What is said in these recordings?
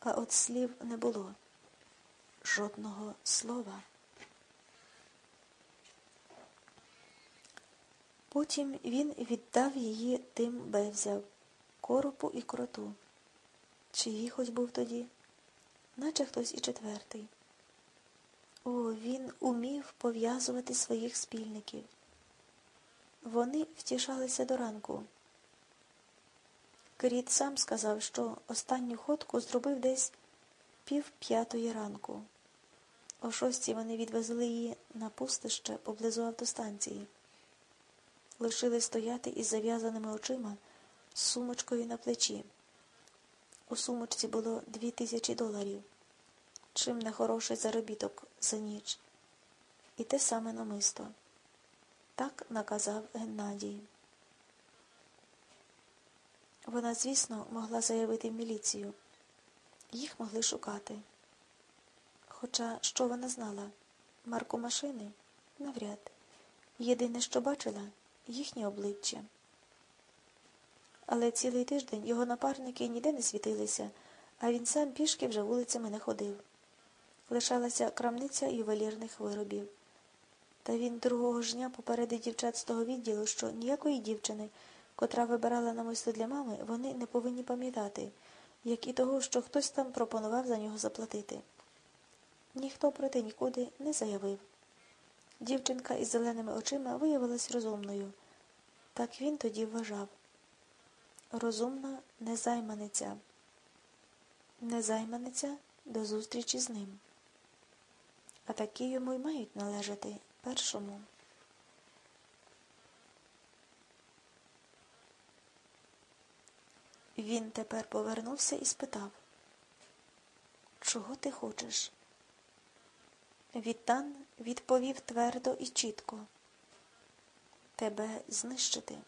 А от слів не було. Жодного слова. Потім він віддав її тим бевзяв, коропу і кроту. Чиї хоч був тоді, наче хтось і четвертий. О, він умів пов'язувати своїх спільників. Вони втішалися до ранку. Кріт сам сказав, що останню ходку зробив десь пів п'ятої ранку. О шостій вони відвезли її на пустище поблизу автостанції. Лишили стояти із зав'язаними очима з сумочкою на плечі. У сумочці було дві тисячі доларів, чим не хороший заробіток за ніч. І те саме намисто. Так наказав Геннадій. Вона, звісно, могла заявити в міліцію. Їх могли шукати. Хоча що вона знала? Марку машини? Навряд. Єдине, що бачила, їхнє обличчя. Але цілий тиждень його напарники ніде не світилися, а він сам пішки вже вулицями не ходив. Лишалася крамниця ювелірних виробів. Та він другого ж дня попередив дівчат з того відділу, що ніякої дівчини, котра вибирала намисто для мами, вони не повинні пам'ятати, як і того, що хтось там пропонував за нього заплатити. Ніхто проте нікуди не заявив. Дівчинка із зеленими очима виявилась розумною. Так він тоді вважав. Розумна незайманиця. Незайманиця до зустрічі з ним. А такі йому й мають належати першому. Він тепер повернувся і спитав, чого ти хочеш? Вітан відповів твердо і чітко. Тебе знищити.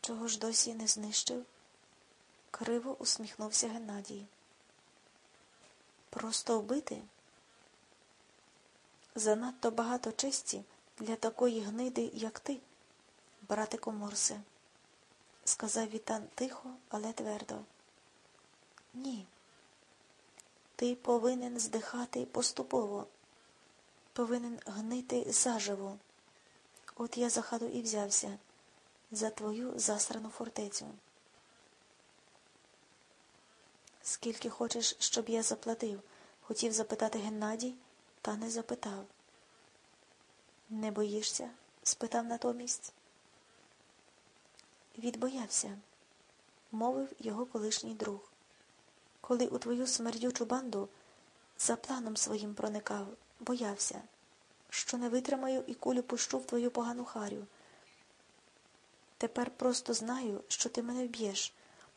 Чого ж досі не знищив? Криво усміхнувся Геннадій. Просто вбити? Занадто багато честі для такої гниди, як ти, братику Морсе, сказав Вітан тихо, але твердо. Ні. Ти повинен здихати поступово, повинен гнити заживо. От я за хату і взявся, за твою засрану фортецю. Скільки хочеш, щоб я заплатив, хотів запитати Геннадій, та не запитав. Не боїшся? спитав натомість. Відбоявся, мовив його колишній друг коли у твою смердючу банду за планом своїм проникав, боявся, що не витримаю і кулю пущу в твою погану харю. Тепер просто знаю, що ти мене вб'єш.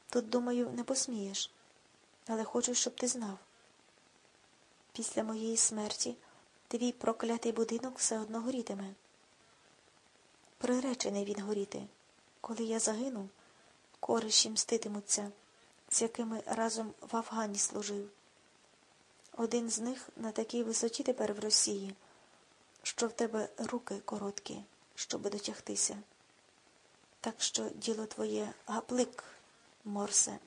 Тут, думаю, не посмієш, але хочу, щоб ти знав. Після моєї смерті твій проклятий будинок все одно горітиме. Приречений він горіти. Коли я загину, кориші мститимуться з якими разом в Афгані служив. Один з них на такій висоті тепер в Росії, що в тебе руки короткі, щоб дотягтися. Так що діло твоє гаплик, морсе.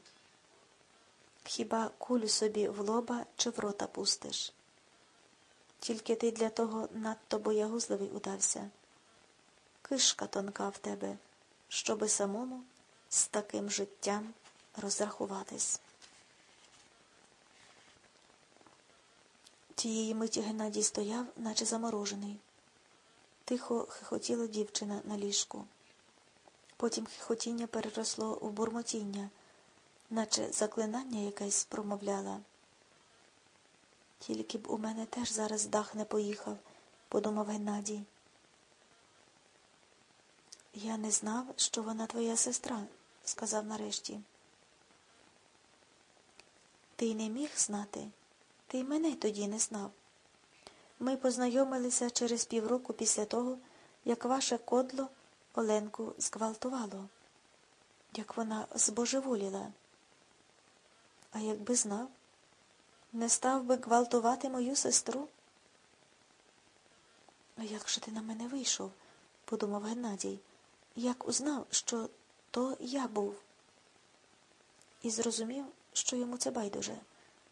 Хіба кулю собі в лоба чи в рота пустиш? Тільки ти для того надто боягузливий удався. Кишка тонка в тебе, щоби самому з таким життям розрахуватись. Тієї миті Геннадій стояв, наче заморожений. Тихо хихотіла дівчина на ліжку. Потім хихотіння переросло у бурмотіння, наче заклинання якесь промовляла. Тільки б у мене теж зараз дах не поїхав, подумав Геннадій. Я не знав, що вона твоя сестра, сказав нарешті. Ти не міг знати, ти й мене тоді не знав. Ми познайомилися через півроку після того, як ваше кодло Оленку зґвалтувало, як вона збожеволіла. А якби знав, не став би гвалтувати мою сестру? А як же ти на мене вийшов? подумав Геннадій, як узнав, що то я був, і зрозумів, що йому це байдуже.